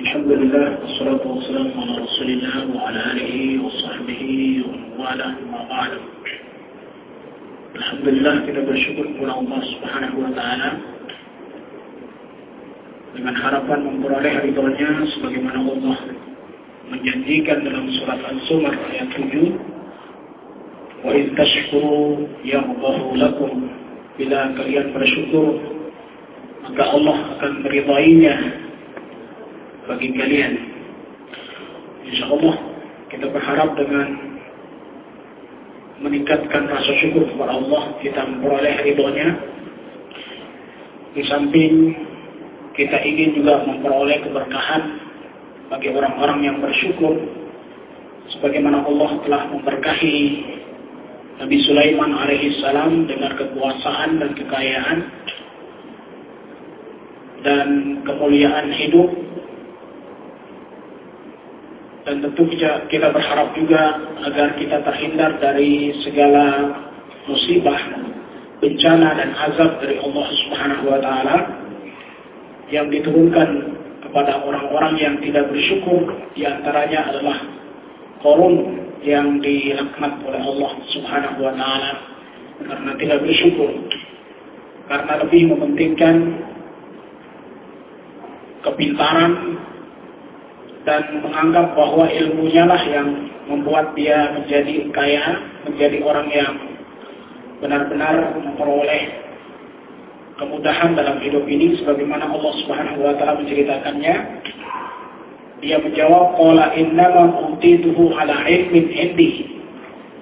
الحمد لله والصلاة والسلام على رسول الله وعلى آله وصحبه ومن والاه ما بعد Alhamdulillah kita bersyukur kepada Allah Subhanahu wa taala dengan harapan memperoleh ridhonya sebagaimana Allah menjanjikan dalam surat Al-Zumar ayat 7 wa in tashkuru yardahu lakum bila kalian bersyukur maka Allah akan meridainya bagi kalian. Insyaallah kita berharap dengan meningkatkan rasa syukur kepada Allah kita memperoleh ridhonya. Di samping kita ingin juga memperoleh keberkahan bagi orang-orang yang bersyukur sebagaimana Allah telah memberkahi Nabi Sulaiman alaihissalam dengan kekuasaan dan kekayaan dan kemuliaan hidup dan tentu kita berharap juga agar kita terhindar dari segala musibah, bencana dan azab dari Allah Subhanahu wa taala yang diturunkan kepada orang-orang yang tidak bersyukur di antaranya adalah korun yang dilaknat oleh Allah Subhanahu wa taala karena tidak bersyukur karena lebih mementingkan kepintaran dan menganggap bahwa ilmunya lah yang membuat dia menjadi kaya, menjadi orang yang benar-benar memperoleh kemudahan dalam hidup ini sebagaimana Allah Subhanahu wa taala menceritakannya. Dia menjawab qala innama utituhu ala ilmin indi.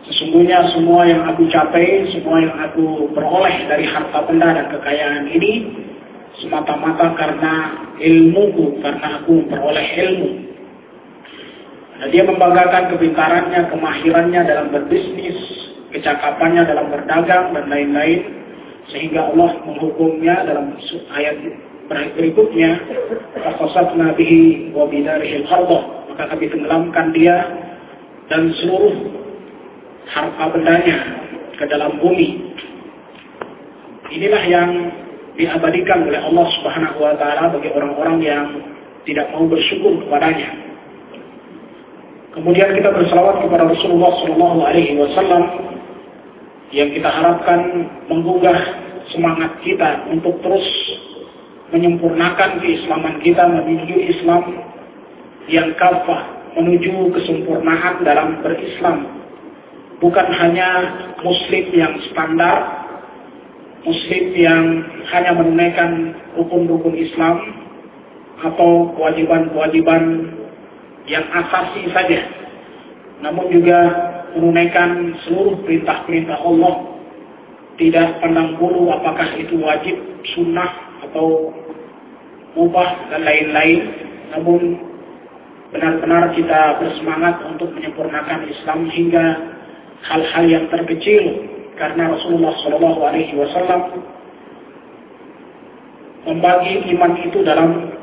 Sesungguhnya semua yang aku capai, semua yang aku peroleh dari harta benda dan kekayaan ini semata-mata karena ilmuku, karena aku memperoleh ilmu. Nah, dia membanggakan kepintarannya, kemahirannya dalam berbisnis, kecakapannya dalam berdagang, dan lain-lain. Sehingga Allah menghukumnya dalam ayat berikutnya. Fakosat nabihi wa bidarihil. Maka kami tenggelamkan dia dan seluruh harta bendanya ke dalam bumi. Inilah yang diabadikan oleh Allah Subhanahu wa taala bagi orang-orang yang tidak mau bersyukur kepadanya. Kemudian kita berselawat kepada Rasulullah Shallallahu Alaihi Wasallam yang kita harapkan menggugah semangat kita untuk terus menyempurnakan keislaman kita menuju Islam yang kafah, menuju kesempurnaan dalam berislam. Bukan hanya Muslim yang standar, Muslim yang hanya menunaikan rukun-rukun Islam atau kewajiban-kewajiban yang asasi saja, namun juga menunaikan seluruh perintah-perintah Allah, tidak pandang bulu apakah itu wajib, sunnah, atau mubah, dan lain-lain, namun benar-benar kita bersemangat untuk menyempurnakan Islam hingga hal-hal yang terkecil. Karena Rasulullah Shallallahu Alaihi Wasallam membagi iman itu dalam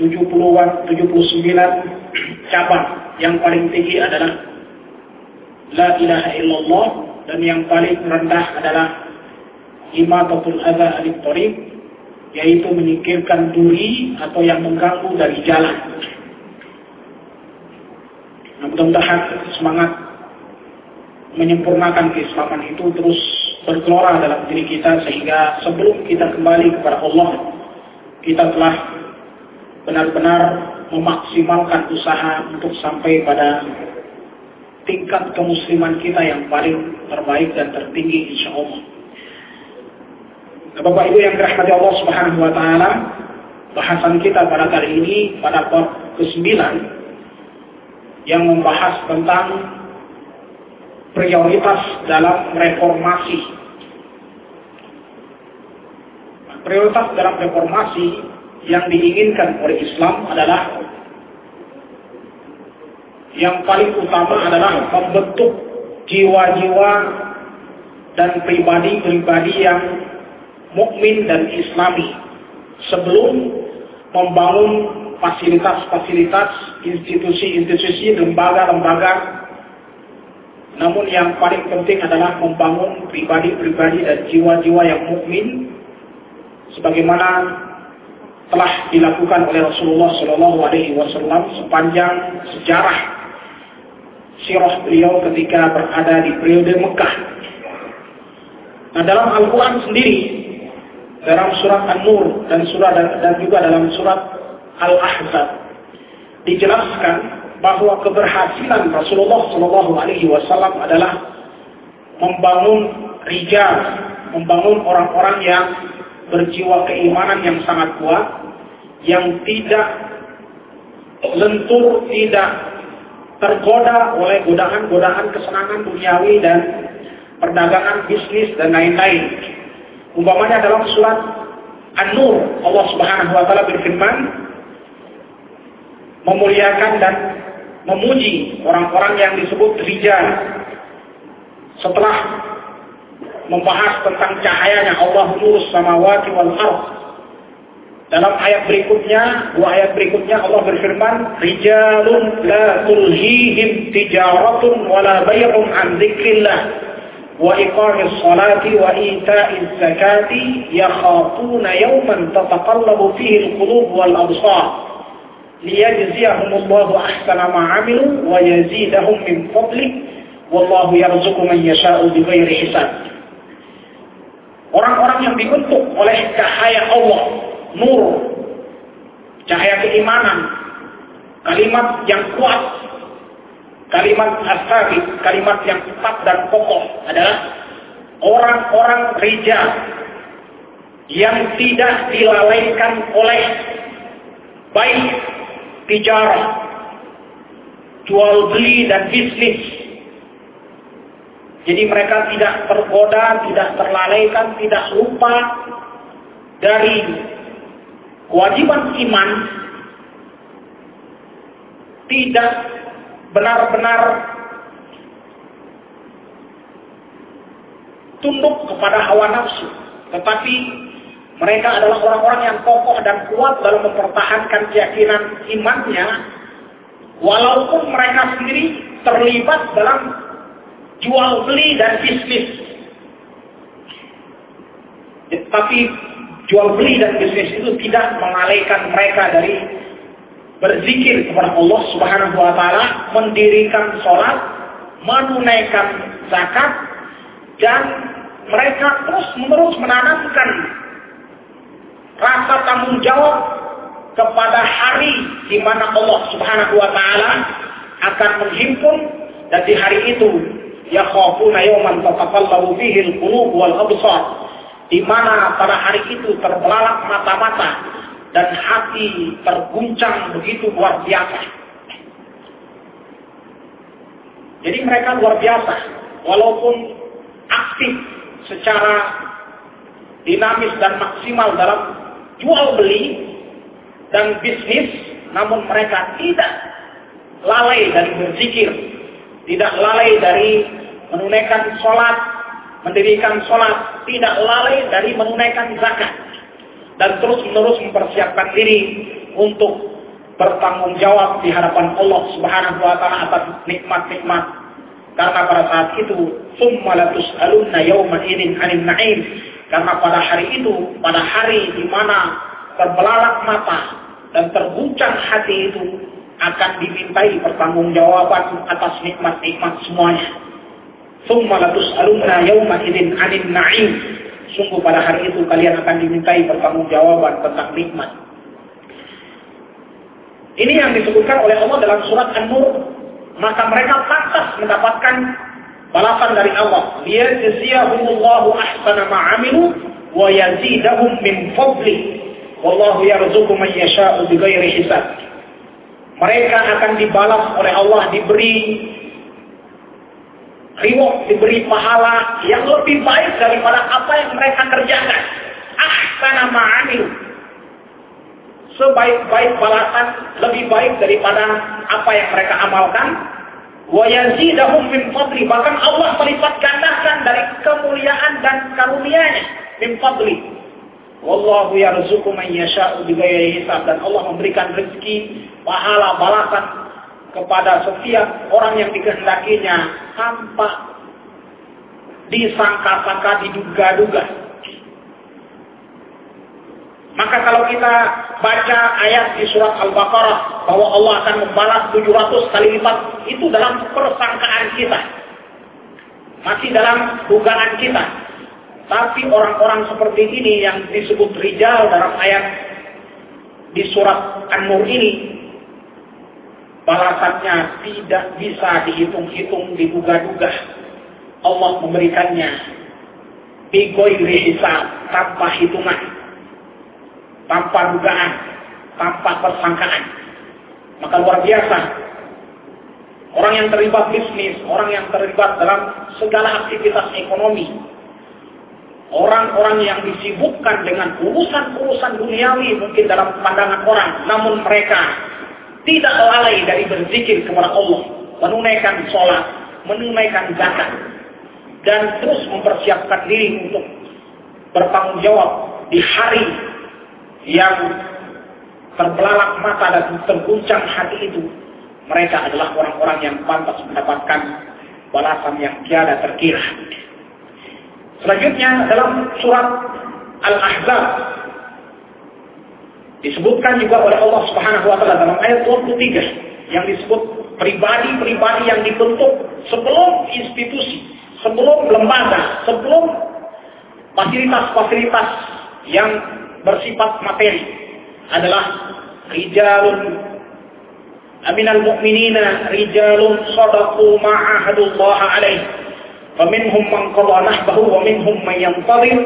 70-an, 79 cabang. Yang paling tinggi adalah La ilaha illallah dan yang paling rendah adalah imatatul adha alif tariq yaitu menyingkirkan duri atau yang mengganggu dari jalan. Nah, mudah-mudahan semangat menyempurnakan keislaman itu terus bergelora dalam diri kita sehingga sebelum kita kembali kepada Allah kita telah benar-benar memaksimalkan usaha untuk sampai pada tingkat kemusliman kita yang paling terbaik dan tertinggi insya Allah. Nah, Bapak Ibu yang dirahmati Allah Subhanahu wa taala, bahasan kita pada kali ini pada bab ke-9 yang membahas tentang prioritas dalam reformasi. Prioritas dalam reformasi yang diinginkan oleh Islam adalah yang paling utama adalah membentuk jiwa-jiwa dan pribadi-pribadi yang mukmin dan islami sebelum membangun fasilitas-fasilitas, institusi-institusi, lembaga-lembaga. Namun yang paling penting adalah membangun pribadi-pribadi dan jiwa-jiwa yang mukmin sebagaimana telah dilakukan oleh Rasulullah Shallallahu Alaihi Wasallam sepanjang sejarah sirah beliau ketika berada di periode Mekah. Nah dalam Al-Quran sendiri, dalam surat An-Nur dan surat dan, juga dalam surat Al-Ahzab dijelaskan bahwa keberhasilan Rasulullah Shallallahu Alaihi Wasallam adalah membangun rijal, membangun orang-orang yang berjiwa keimanan yang sangat kuat, yang tidak lentur, tidak tergoda oleh godaan-godaan kesenangan duniawi dan perdagangan bisnis dan lain-lain. Umpamanya dalam surat An-Nur, Allah Subhanahu wa taala berfirman memuliakan dan memuji orang-orang yang disebut rijal. Setelah membahas tentang cahayanya Allah nurus samawati wal ard. Dalam ayat berikutnya, dua ayat berikutnya Allah berfirman, "Rijalun la tulhihim tijaratun wala bay'un an dzikrillah. Wa iqamis salati wa ita'iz zakati yakhafuna yawman tataqallabu fihi al-qulub wal absar." liyajziyahumullahu ahsana ma amilu wa yazidahum min fadli. Wallahu yarzuqu man yasha'u bighairi hisab. Orang-orang yang dibentuk oleh cahaya Allah nur, cahaya keimanan, kalimat yang kuat, kalimat asabi, kalimat yang tetap dan kokoh adalah orang-orang rijal yang tidak dilalaikan oleh baik tijarah, jual beli dan bisnis. Jadi mereka tidak tergoda, tidak terlalaikan, tidak lupa dari kewajiban iman, tidak benar-benar tunduk kepada hawa nafsu, tetapi mereka adalah orang-orang yang kokoh dan kuat dalam mempertahankan keyakinan imannya, walaupun mereka sendiri terlibat dalam jual beli dan bisnis. Tapi jual beli dan bisnis itu tidak mengalihkan mereka dari berzikir kepada Allah Subhanahu wa taala, mendirikan sholat, menunaikan zakat dan mereka terus-menerus menanamkan rasa tanggung jawab kepada hari di mana Allah Subhanahu wa taala akan menghimpun dan di hari itu yakhafuna yawman tataqallabu fihi al-qulub wal absar di mana pada hari itu terbelalak mata-mata dan hati terguncang begitu luar biasa. Jadi mereka luar biasa, walaupun aktif secara dinamis dan maksimal dalam jual beli dan bisnis, namun mereka tidak lalai dari berzikir, tidak lalai dari menunaikan sholat, mendirikan sholat, tidak lalai dari menunaikan zakat. Dan terus-menerus mempersiapkan diri untuk bertanggung jawab di hadapan Allah Subhanahu wa taala atas nikmat-nikmat. Karena pada saat itu, summa latus'alunna yawma idin 'anil na'im. Karena pada hari itu, pada hari di mana terbelalak mata dan terguncang hati itu akan dimintai pertanggungjawaban atas nikmat-nikmat semuanya. Summa latus'alunna yawma idin 'anil na'im. Sungguh pada hari itu kalian akan dimintai pertanggungjawaban tentang nikmat. Ini yang disebutkan oleh Allah dalam surat An-Nur. Maka mereka pantas mendapatkan balasan dari Allah. Liyajziyahumullahu ahsana ma'amilu wa yazidahum min fadli. Wallahu yarzuqu man yasha'u bighairi hisab. Mereka akan dibalas oleh Allah, diberi reward, diberi pahala yang lebih baik daripada apa yang mereka kerjakan. Ahsana ma'amil. Sebaik-baik balasan lebih baik daripada apa yang mereka amalkan. Wa yazidahum min fadli. Bahkan Allah melipat gandakan dari kemuliaan dan karunia-Nya min fadli. Wallahu yarzuqu man yasha'u bighairi hisab dan Allah memberikan rezeki, pahala, balasan kepada setiap orang yang dikehendakinya tanpa disangka-sangka diduga-duga. Maka kalau kita baca ayat di surat Al-Baqarah bahwa Allah akan membalas 700 kali lipat, itu dalam persangkaan kita. Masih dalam dugaan kita. Tapi orang-orang seperti ini yang disebut rijal dalam ayat di surat An-Nur ini, balasannya tidak bisa dihitung-hitung, diduga-duga. Allah memberikannya bigoiri hisab, tanpa hitungan, tanpa dugaan, tanpa persangkaan. Maka luar biasa. Orang yang terlibat bisnis, orang yang terlibat dalam segala aktivitas ekonomi, orang-orang yang disibukkan dengan urusan-urusan duniawi mungkin dalam pandangan orang, namun mereka tidak lalai dari berzikir kepada Allah, menunaikan sholat, menunaikan zakat, dan terus mempersiapkan diri untuk bertanggung jawab di hari yang terbelalak mata dan terguncang hati itu. Mereka adalah orang-orang yang pantas mendapatkan balasan yang tiada terkira. Selanjutnya dalam surat Al-Ahzab Disebutkan juga oleh Allah Subhanahu wa taala dalam ayat 23 yang disebut pribadi-pribadi yang dibentuk sebelum institusi, sebelum lembaga, sebelum fasilitas-fasilitas yang bersifat materi adalah rijalun aminal mu'minina rijalun sadaqu ma'ahadullah alaih. Faminhum minhum qada nahbahu wa minhum man yantazir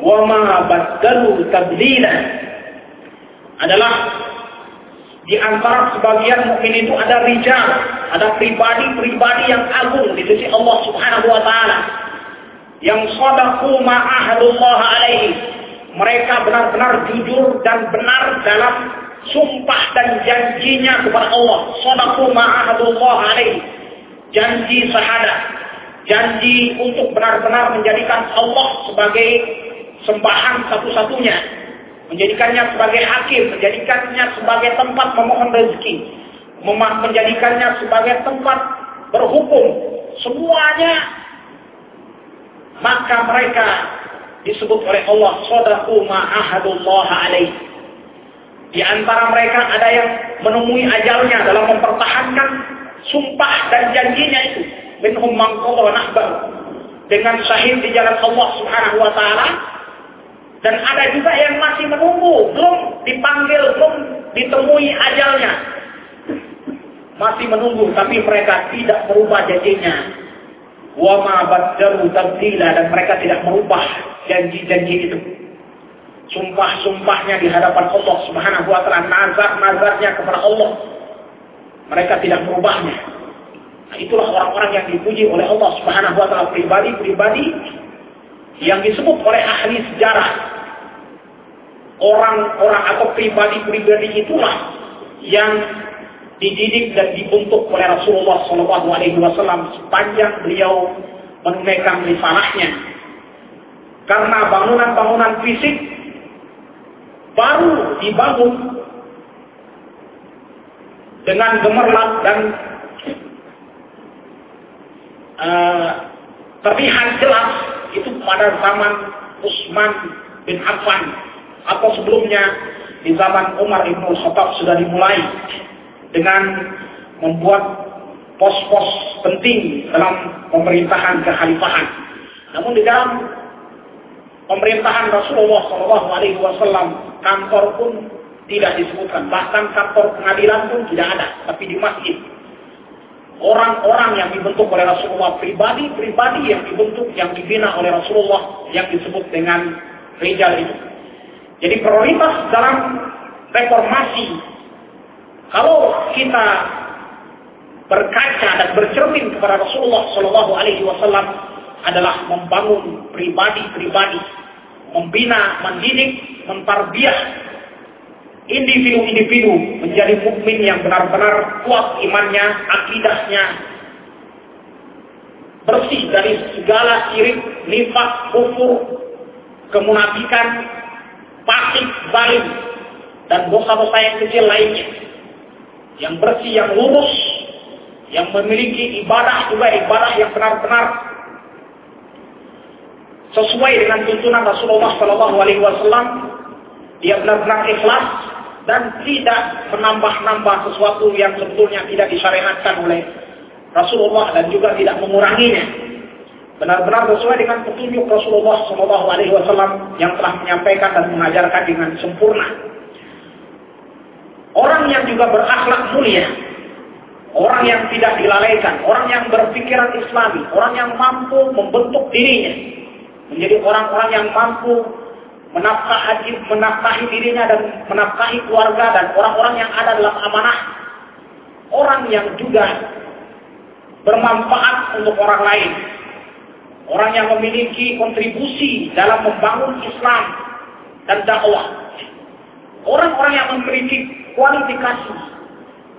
wa ma adalah di antara sebagian mukmin itu ada rijal, ada pribadi-pribadi yang agung di sisi Allah Subhanahu wa taala. Yang sadaqu ma'ahadullah alaihi. Mereka benar-benar jujur dan benar dalam sumpah dan janjinya kepada Allah. Sadaqu ma'ahadullah alaihi. Janji syahadat janji untuk benar-benar menjadikan Allah sebagai sembahan satu-satunya, menjadikannya sebagai hakim, menjadikannya sebagai tempat memohon rezeki, menjadikannya sebagai tempat berhukum, semuanya maka mereka disebut oleh Allah sadaku ma'ahadullah alaih. Di antara mereka ada yang menemui ajalnya dalam mempertahankan sumpah dan janjinya itu. Minhum man qadha dengan syahid di jalan Allah Subhanahu wa taala dan ada juga yang masih menunggu, belum dipanggil, belum ditemui ajalnya. Masih menunggu tapi mereka tidak merubah janjinya. Wa ma baddalu tabdila dan mereka tidak merubah janji-janji itu. Sumpah-sumpahnya di hadapan Allah Subhanahu wa taala, nazar-nazarnya kepada Allah. Mereka tidak merubahnya. Nah, itulah orang-orang yang dipuji oleh Allah Subhanahu wa taala pribadi-pribadi yang disebut oleh ahli sejarah. Orang-orang atau pribadi-pribadi itulah yang dididik dan dibentuk oleh Rasulullah Shallallahu Alaihi Wasallam sepanjang beliau menunaikan risalahnya. Karena bangunan-bangunan fisik baru dibangun dengan gemerlap dan uh, terlihat jelas itu pada zaman Utsman bin Affan atau sebelumnya di zaman Umar bin Khattab sudah dimulai dengan membuat pos-pos penting dalam pemerintahan kekhalifahan. Namun di dalam pemerintahan Rasulullah Shallallahu Alaihi Wasallam kantor pun tidak disebutkan, bahkan kantor pengadilan pun tidak ada, tapi di masjid orang-orang yang dibentuk oleh Rasulullah, pribadi-pribadi yang dibentuk, yang dibina oleh Rasulullah, yang disebut dengan rijal itu. Jadi prioritas dalam reformasi, kalau kita berkaca dan bercermin kepada Rasulullah Shallallahu Alaihi Wasallam adalah membangun pribadi-pribadi, membina, mendidik, mentarbiah individu-individu menjadi mukmin yang benar-benar kuat imannya, akidahnya, bersih dari segala sirik, nifak, kufur, kemunafikan, pasik, zalim, dan dosa-dosa yang kecil lainnya. Yang bersih, yang lurus, yang memiliki ibadah juga ibadah yang benar-benar sesuai dengan tuntunan Rasulullah Shallallahu Alaihi Wasallam dia benar-benar ikhlas dan tidak menambah-nambah sesuatu yang sebetulnya tidak disyariatkan oleh Rasulullah dan juga tidak menguranginya. Benar-benar sesuai dengan petunjuk Rasulullah Shallallahu Alaihi Wasallam yang telah menyampaikan dan mengajarkan dengan sempurna. Orang yang juga berakhlak mulia, orang yang tidak dilalaikan, orang yang berpikiran Islami, orang yang mampu membentuk dirinya menjadi orang-orang yang mampu menafkahi, menafkahi dirinya dan menafkahi keluarga dan orang-orang yang ada dalam amanah. Orang yang juga bermanfaat untuk orang lain. Orang yang memiliki kontribusi dalam membangun Islam dan dakwah. Orang-orang yang memiliki kualifikasi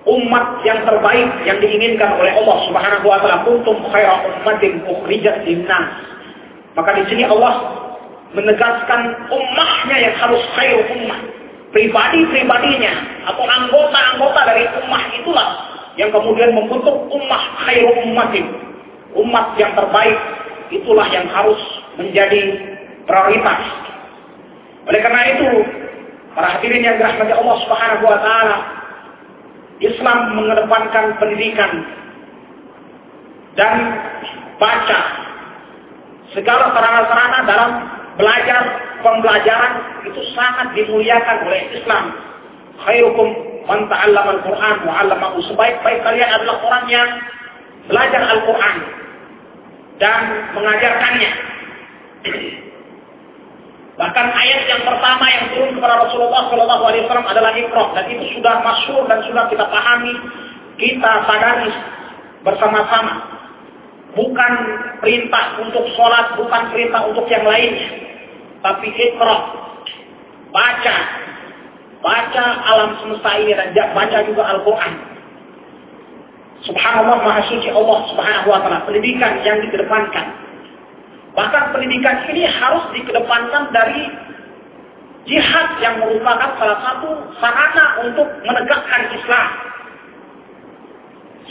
umat yang terbaik yang diinginkan oleh Allah Subhanahu wa taala kuntum khairu ummatin ukhrijat linnas. Maka di sini Allah menegaskan ummahnya yang harus khair ummah. Pribadi-pribadinya atau anggota-anggota dari ummah itulah yang kemudian membentuk ummah khair ummatin. Umat yang terbaik itulah yang harus menjadi prioritas. Oleh karena itu, para hadirin yang dirahmati Allah Subhanahu wa taala, Islam mengedepankan pendidikan dan baca segala sarana-sarana dalam belajar pembelajaran itu sangat dimuliakan oleh Islam. Khairukum man ta'allama al-Qur'an wa 'allamahu. Sebaik-baik kalian adalah orang yang belajar Al-Qur'an dan mengajarkannya. Bahkan ayat yang pertama yang turun kepada Rasulullah Shallallahu Alaihi Wasallam adalah Iqra dan itu sudah masyhur dan sudah kita pahami, kita sadari bersama-sama. Bukan perintah untuk sholat, bukan perintah untuk yang lainnya tapi ikra. Baca. Baca alam semesta ini dan baca juga Al-Quran. Subhanallah Maha Suci Allah Subhanahu wa taala. Pendidikan yang dikedepankan. Bahkan pendidikan ini harus dikedepankan dari jihad yang merupakan salah satu sarana untuk menegakkan Islam.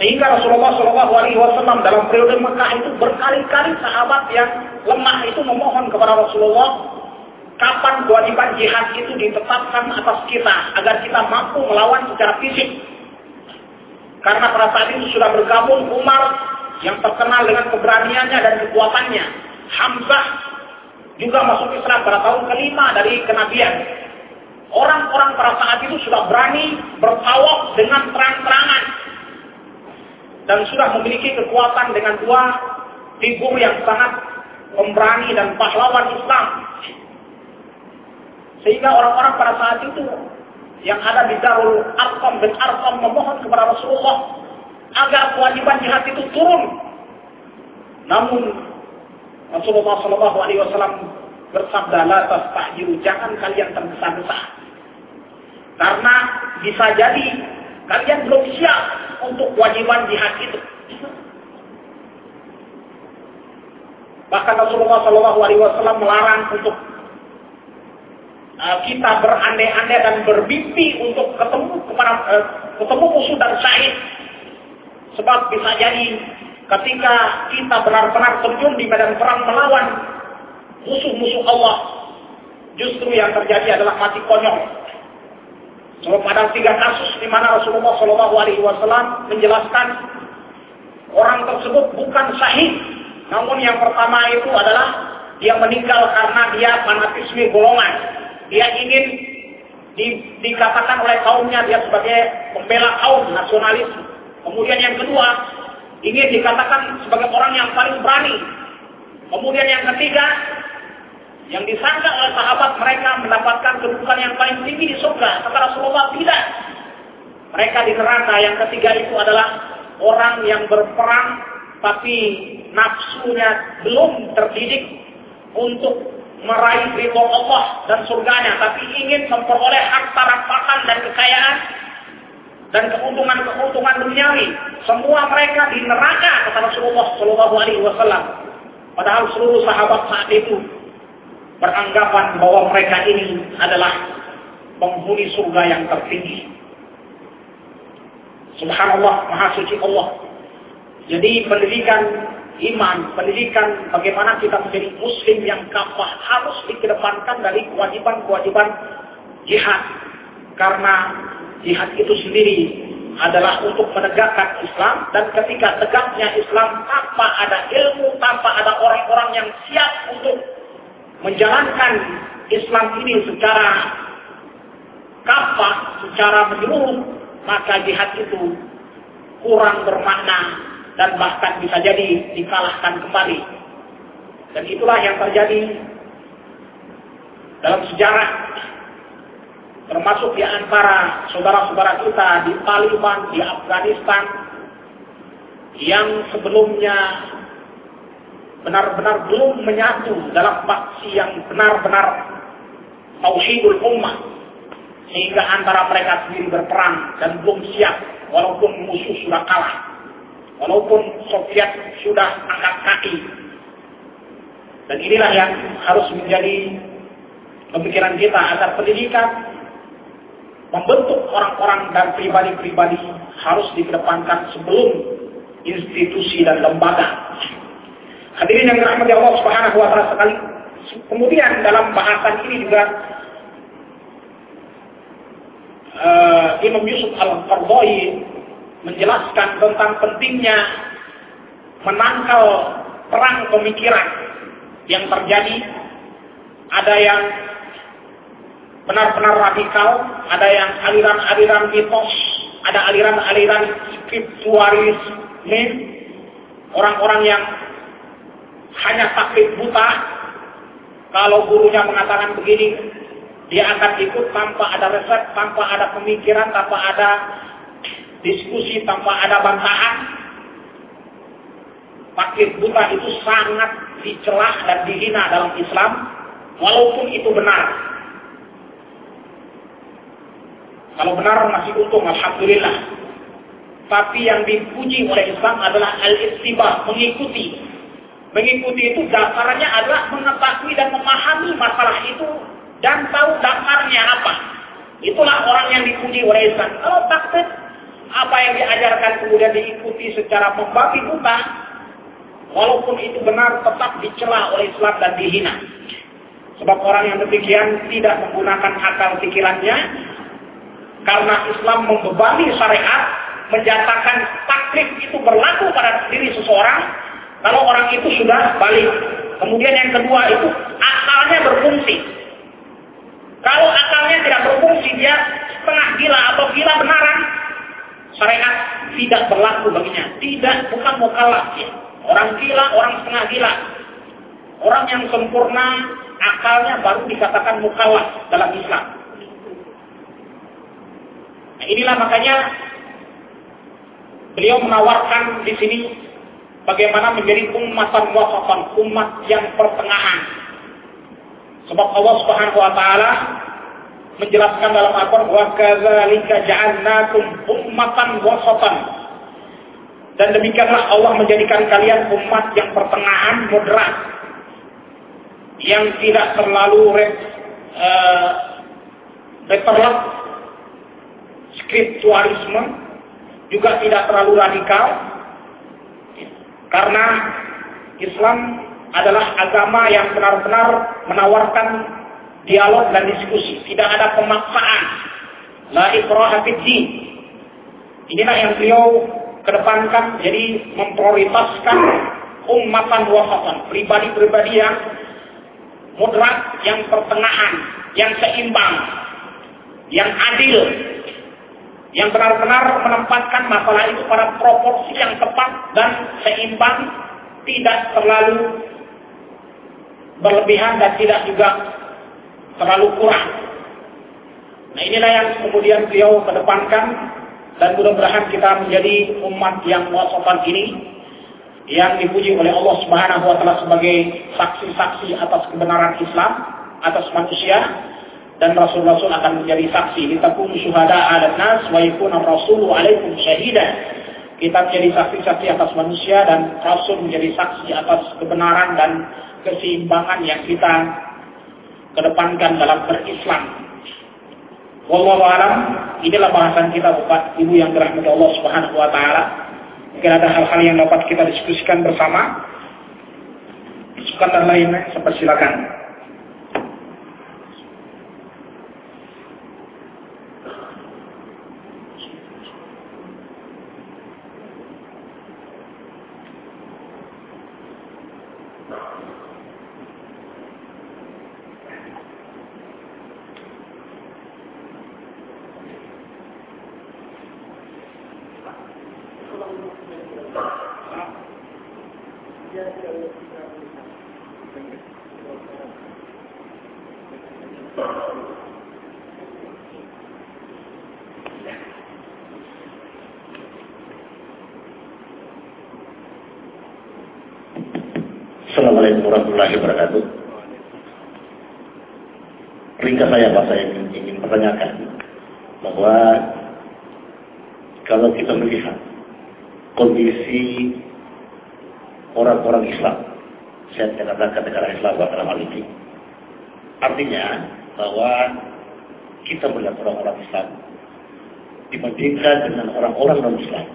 Sehingga Rasulullah Shallallahu Alaihi Wasallam dalam periode Mekah itu berkali-kali sahabat yang lemah itu memohon kepada Rasulullah kapan kewajiban jihad itu ditetapkan atas kita agar kita mampu melawan secara fisik. Karena pada saat itu sudah bergabung Umar yang terkenal dengan keberaniannya dan kekuatannya. Hamzah juga masuk Islam pada tahun kelima dari kenabian. Orang-orang pada saat itu sudah berani bertawaf dengan terang-terangan. Dan sudah memiliki kekuatan dengan dua figur yang sangat pemberani dan pahlawan Islam sehingga orang-orang pada saat itu yang ada di Darul Arqam dan Arqam memohon kepada Rasulullah agar kewajiban jihad itu turun. Namun Rasulullah Shallallahu Alaihi Wasallam bersabda, "La tastajiru, jangan kalian tergesa-gesa, karena bisa jadi kalian belum siap untuk kewajiban jihad itu." Bahkan Rasulullah Shallallahu Alaihi Wasallam melarang untuk Eh, kita berandai-andai dan bermimpi untuk ketemu kepada uh, ketemu musuh dan syahid. Sebab bisa jadi ketika kita benar-benar terjun di medan perang melawan musuh-musuh Allah, justru yang terjadi adalah mati konyol. Sebab ada tiga kasus di mana Rasulullah Shallallahu Alaihi Wasallam menjelaskan orang tersebut bukan syahid, namun yang pertama itu adalah dia meninggal karena dia fanatisme golongan dia ingin di, dikatakan oleh kaumnya dia sebagai pembela kaum nasionalis. Kemudian yang kedua, ingin dikatakan sebagai orang yang paling berani. Kemudian yang ketiga, yang disangka oleh sahabat mereka mendapatkan kedudukan yang paling tinggi di surga. Kata Rasulullah tidak. Mereka di neraka. Yang ketiga itu adalah orang yang berperang tapi nafsunya belum terdidik untuk meraih ridho Allah dan surganya, tapi ingin memperoleh harta rampasan dan kekayaan dan keuntungan-keuntungan duniawi. Semua mereka di neraka kata Rasulullah Shallallahu Alaihi Wasallam. Padahal seluruh sahabat saat itu beranggapan bahwa mereka ini adalah penghuni surga yang tertinggi. Subhanallah, Maha Suci Allah. Jadi pendidikan iman, pendidikan, bagaimana kita menjadi muslim yang kafah harus dikedepankan dari kewajiban-kewajiban jihad karena jihad itu sendiri adalah untuk menegakkan Islam dan ketika tegaknya Islam tanpa ada ilmu, tanpa ada orang-orang yang siap untuk menjalankan Islam ini secara kafah, secara menyeluruh, maka jihad itu kurang bermakna dan bahkan bisa jadi dikalahkan kembali. Dan itulah yang terjadi dalam sejarah termasuk di antara saudara-saudara kita di Taliban, di Afghanistan, yang sebelumnya benar-benar belum menyatu dalam faksi yang benar-benar tauhidul ummah sehingga antara mereka sendiri berperang dan belum siap walaupun musuh sudah kalah walaupun Soviet sudah angkat kaki dan inilah yang harus menjadi pemikiran kita agar pendidikan membentuk orang-orang dan pribadi-pribadi harus dikedepankan sebelum institusi dan lembaga. Hadirin yang dirahmati Allah Subhanahu wa taala sekali. Kemudian dalam bahasan ini juga uh, Imam Yusuf Al-Qardawi menjelaskan tentang pentingnya menangkal perang pemikiran yang terjadi ada yang benar-benar radikal, ada yang aliran-aliran mitos, ada aliran-aliran spiritualisme, orang-orang yang hanya taklid buta, kalau gurunya mengatakan begini, dia akan ikut tanpa ada resep, tanpa ada pemikiran, tanpa ada diskusi, tanpa ada bantahan. Taklid buta itu sangat dicelah dan dihina dalam Islam, walaupun itu benar. Kalau benar masih untung, Alhamdulillah. Tapi yang dipuji oleh Islam adalah al-istibah, mengikuti. Mengikuti itu dasarnya adalah mengetahui dan memahami masalah itu dan tahu dasarnya apa. Itulah orang yang dipuji oleh Islam. Kalau takut apa yang diajarkan kemudian diikuti secara membabi buta, walaupun itu benar tetap dicela oleh Islam dan dihina. Sebab orang yang demikian tidak menggunakan akal pikirannya, karena Islam membebani syariat, menjatakan taklif itu berlaku pada diri seseorang, kalau orang itu sudah balik. Kemudian yang kedua itu akalnya berfungsi. Kalau akalnya tidak berfungsi, dia setengah gila atau gila benaran, syariat tidak berlaku baginya. Tidak, bukan mukalaf ya. Orang gila, orang setengah gila. Orang yang sempurna, akalnya baru dikatakan mukalaf dalam Islam. Nah, inilah makanya beliau menawarkan di sini bagaimana menjadi umat wasatan, umat yang pertengahan. Sebab Allah Subhanahu wa taala menjelaskan dalam Al-Qur'an wa kadzalika ja'alnakum ummatan wasatan. Dan demikianlah Allah menjadikan kalian umat yang pertengahan moderat yang tidak terlalu uh, eh, retorlak Skriptualisme juga tidak terlalu radikal karena Islam adalah agama yang benar-benar menawarkan dialog dan diskusi, tidak ada pemaksaan. La ikraha Inilah yang beliau kedepankan jadi memprioritaskan umatan wasatan, pribadi-pribadi yang moderat, yang pertengahan, yang seimbang, yang adil, yang benar-benar menempatkan masalah itu pada proporsi yang tepat dan seimbang, tidak terlalu berlebihan dan tidak juga terlalu kurang. Nah inilah yang kemudian beliau kedepankan dan mudah-mudahan kita menjadi umat yang wasatan ini yang dipuji oleh Allah Subhanahu wa taala sebagai saksi-saksi atas kebenaran Islam atas manusia dan rasul-rasul akan menjadi saksi. Litakunu syuhada ala nas wa yakuna rasulu alaikum syahida. Kita menjadi saksi-saksi atas manusia dan rasul menjadi saksi atas kebenaran dan keseimbangan yang kita kedepankan dalam berislam. Wallahu alam, inilah bahasan kita Bapak Ibu yang dirahmati Allah Subhanahu wa taala. Mungkin ada hal-hal yang dapat kita diskusikan bersama. Sukan dan lainnya, silakan. Assalamualaikum warahmatullahi wabarakatuh. Ringkas saya Pak, saya ingin, pertanyakan bahwa kalau kita melihat kondisi orang-orang Islam, saya katakan negara Islam dalam hal ini, artinya bahwa kita melihat orang-orang Islam dibandingkan dengan orang-orang non-Islam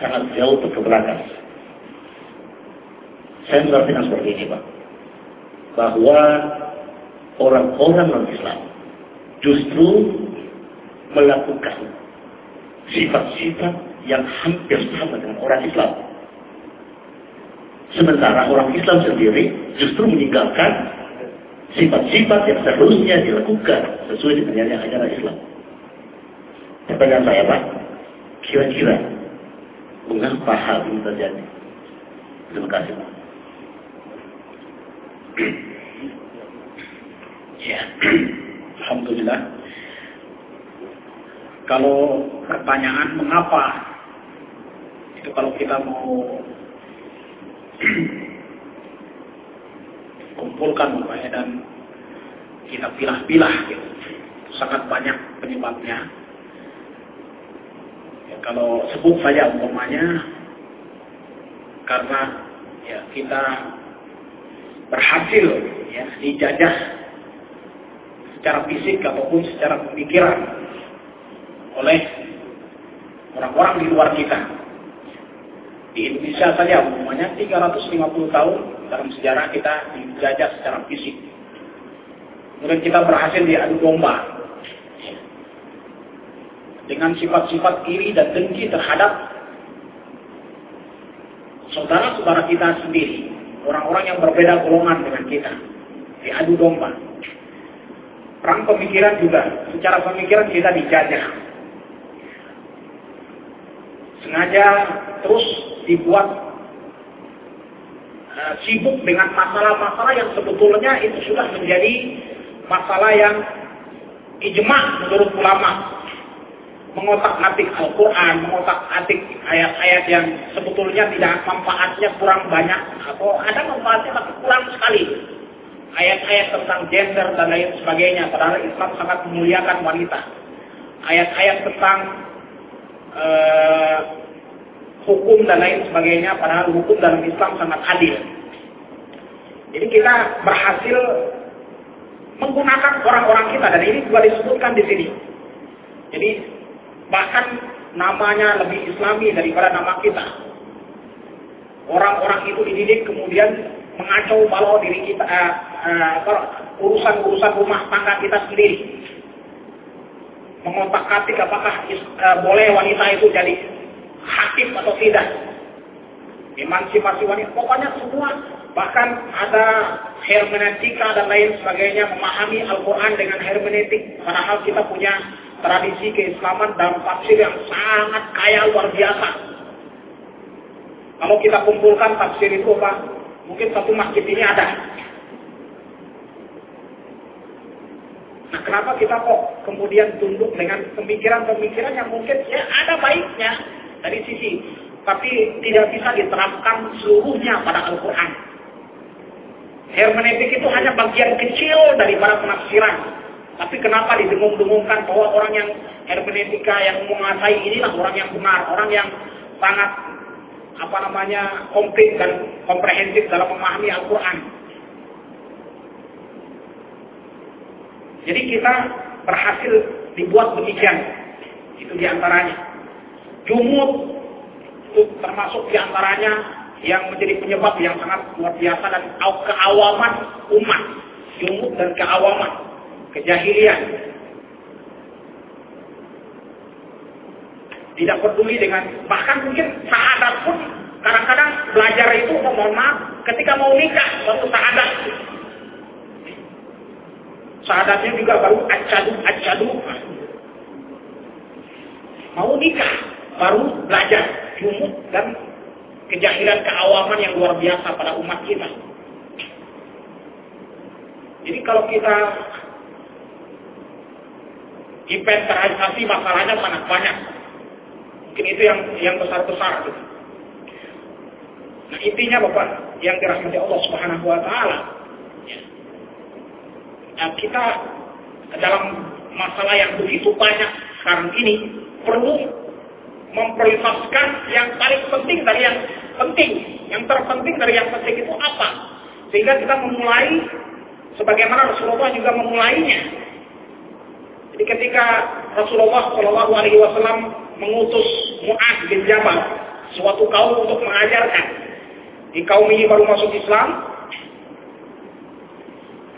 sangat jauh terkebelakang. Saya mengartikan seperti ini Pak, bahwa orang-orang non-Islam justru melakukan sifat-sifat yang hampir sama dengan orang Islam. Sementara orang Islam sendiri justru meninggalkan sifat-sifat yang seharusnya dilakukan sesuai dengan yang ajaran Islam. Pertanyaan saya Pak, kira-kira mengapa hal ini terjadi? Terima kasih Pak. Ya, Alhamdulillah. Kalau pertanyaan mengapa, itu kalau kita mau kumpulkan ya, dan kita pilah-pilah gitu. Sangat banyak penyebabnya. Ya, kalau sebut saja umpamanya karena ya kita berhasil ya dijajah secara fisik ataupun secara pemikiran oleh orang-orang di luar kita. Di Indonesia saja umumnya 350 tahun dalam sejarah kita dijajah secara fisik. Kemudian kita berhasil diadu domba. Dengan sifat-sifat iri dan dengki terhadap saudara-saudara kita sendiri. Orang-orang yang berbeda golongan dengan kita. Diadu domba. Perang pemikiran juga. Secara pemikiran kita dijajah. Sengaja terus dibuat uh, sibuk dengan masalah-masalah yang sebetulnya itu sudah menjadi masalah yang ijma menurut ulama mengotak-atik Al-Quran, mengotak-atik ayat-ayat yang sebetulnya tidak manfaatnya kurang banyak atau ada manfaatnya tapi kurang sekali. Ayat-ayat tentang gender dan lain sebagainya, padahal Islam sangat memuliakan wanita. Ayat-ayat tentang uh, hukum dan lain sebagainya, padahal hukum dalam Islam sangat adil. Jadi kita berhasil menggunakan orang-orang kita dan ini juga disebutkan di sini. Jadi bahkan namanya lebih islami daripada nama kita. Orang-orang itu dididik kemudian mengacau balau diri kita, urusan-urusan uh, uh, rumah tangga kita sendiri. Mengotak-atik apakah uh, boleh wanita itu jadi hakim atau tidak. Emansipasi wanita, pokoknya semua bahkan ada hermeneutika dan lain sebagainya memahami Al-Quran dengan hermeneutik padahal kita punya tradisi keislaman dan tafsir yang sangat kaya luar biasa. Kalau kita kumpulkan tafsir itu Pak, mungkin satu masjid ini ada. Nah kenapa kita kok kemudian tunduk dengan pemikiran-pemikiran yang mungkin ya ada baiknya dari sisi, tapi tidak bisa diterapkan seluruhnya pada Al-Quran. Hermeneutik itu hanya bagian kecil daripada penafsiran. Tapi kenapa didengung-dengungkan bahwa orang yang hermeneutika yang menguasai inilah orang yang benar, orang yang sangat apa namanya komplit dan komprehensif dalam memahami Al-Quran. Jadi kita berhasil dibuat demikian. Itu di antaranya. Jumut itu termasuk di antaranya yang menjadi penyebab yang sangat luar biasa dan keawaman umat. Jumut dan keawaman kejahilian. Tidak peduli dengan, bahkan mungkin sahadat pun kadang-kadang belajar itu, mohon maaf, ketika mau nikah, baru sahadat. Sahadatnya juga baru acadu, acadu. Mau nikah, baru belajar ilmu dan kejahilan keawaman yang luar biasa pada umat kita. Jadi kalau kita inventarisasi masalahnya mana banyak. Mungkin itu yang yang besar-besar gitu. Nah intinya Bapak yang dirahmati Allah Subhanahu wa taala ya. nah, kita dalam masalah yang begitu banyak sekarang ini perlu memprioritaskan yang paling penting dari yang penting. Yang terpenting dari yang penting itu apa? Sehingga kita memulai sebagaimana Rasulullah juga memulainya. Jadi ketika Rasulullah Shallallahu Alaihi Wasallam mengutus Mu'ad bin Jabal suatu kaum untuk mengajarkan di kaum ini baru masuk Islam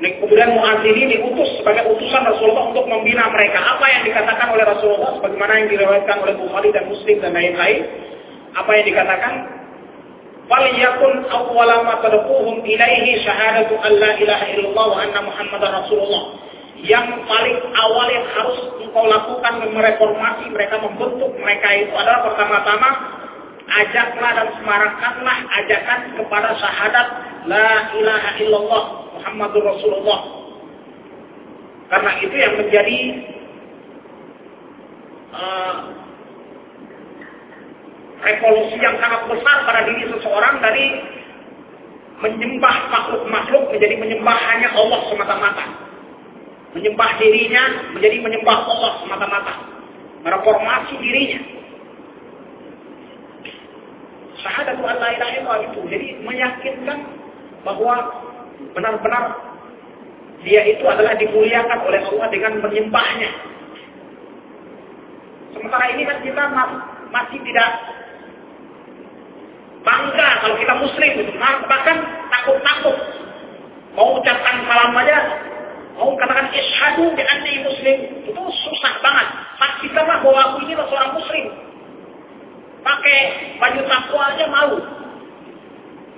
Kemudian Mu'adz ini diutus sebagai utusan Rasulullah untuk membina mereka. Apa yang dikatakan oleh Rasulullah, sebagaimana yang diriwayatkan oleh Bukhari dan Muslim dan lain-lain. Apa yang dikatakan? Faliyakun awwala ma ilaihi syahadatu an la ilaha illallah wa anna muhammadar rasulullah. Yang paling awal yang harus engkau lakukan mereformasi mereka membentuk mereka itu adalah pertama-tama ajaklah dan semarakkanlah ajakan kepada syahadat la ilaha illallah Muhammadur Rasulullah. Karena itu yang menjadi uh, revolusi yang sangat besar pada diri seseorang dari menyembah makhluk-makhluk menjadi menyembah hanya Allah semata-mata. Menyembah dirinya menjadi menyembah Allah semata-mata. Mereformasi dirinya. Syahadat an la ilaha itu. Jadi meyakinkan bahwa benar-benar dia itu adalah dimuliakan oleh Allah dengan menyembahnya. Sementara ini kan kita masih tidak bangga kalau kita muslim. Bahkan takut-takut. Mau ucapkan salam aja, mau katakan isyhadu di anni muslim, itu susah banget. Pastikanlah bahwa aku ini seorang muslim. Pakai baju takwa aja malu.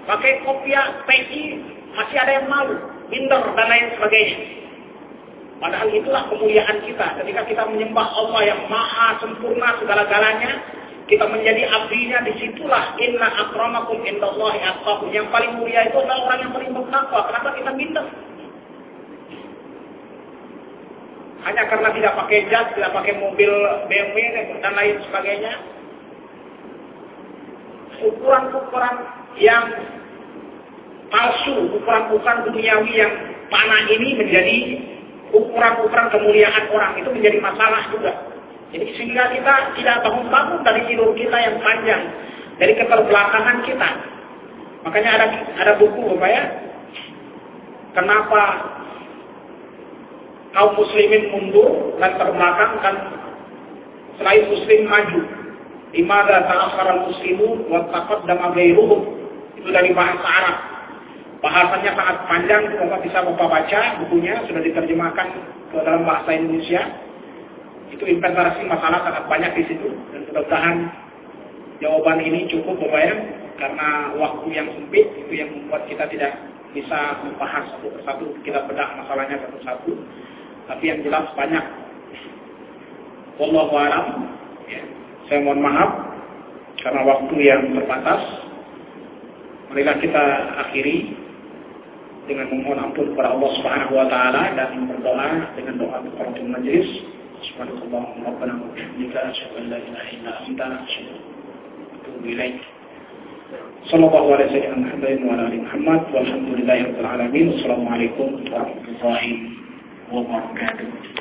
Pakai kopiah peci masih ada yang malu, minder dan lain sebagainya. Padahal itulah kemuliaan kita. Ketika kita menyembah Allah yang maha sempurna segala-galanya, kita menjadi abdinya di situlah inna akramakum indallahi atqakum. Yang paling mulia itu adalah orang yang paling bertakwa. Kenapa kita minder? Hanya karena tidak pakai jas, tidak pakai mobil BMW dan lain sebagainya. Ukuran-ukuran yang palsu, ukuran-ukuran duniawi yang panah ini menjadi ukuran-ukuran kemuliaan orang itu menjadi masalah juga. Jadi sehingga kita tidak bangun-bangun dari tidur kita yang panjang, dari keterbelakangan kita. Makanya ada ada buku Bapak ya. Kenapa kaum muslimin mundur dan terbelakang kan selain muslim maju. Imada ta'akhara muslimun wa taqaddama ghairuhum. Itu dari bahasa Arab. Bahasanya sangat panjang, Bapak bisa Bapak baca bukunya, sudah diterjemahkan ke dalam bahasa Indonesia. Itu inventarisasi masalah sangat banyak di situ. Dan mudah-mudahan jawaban ini cukup Bapak karena waktu yang sempit itu yang membuat kita tidak bisa membahas satu persatu, kita bedah masalahnya satu-satu. Tapi yang jelas banyak. Wallahu a'lam. Ya. Saya mohon maaf karena waktu yang terbatas. Marilah kita akhiri dengan memohon ampun kepada Allah Subhanahu wa taala dan berdoa dengan doa kafaratul majlis. Subhanallah rabbana wa la ilaha illa anta Muhammad wa Muhammad. Wassalamualaikum warahmatullahi wabarakatuh. work on gratitude.